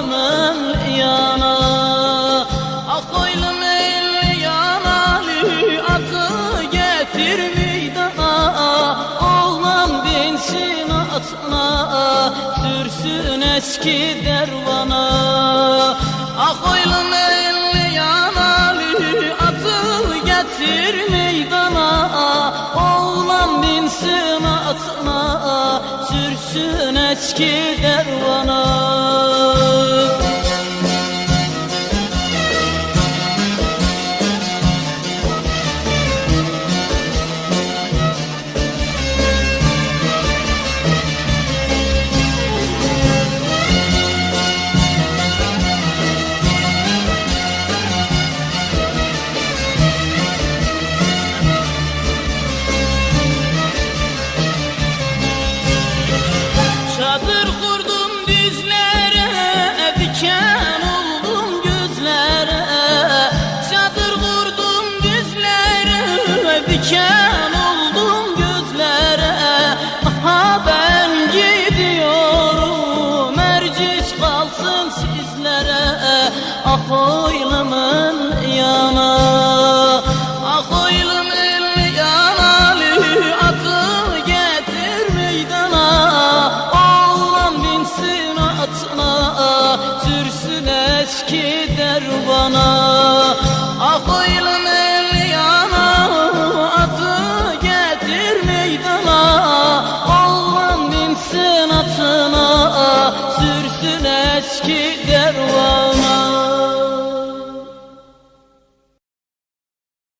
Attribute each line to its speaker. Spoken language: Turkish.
Speaker 1: من يانا Akoylu ah, meyilli yanalı atı getir meydana Oğlan binsin atına sürsün eski dervana. Ah, Akoylu meyilli yanalı atı getir meydana Oğlan binsin atına sürsün eski dervana. Qo'ymaman yomon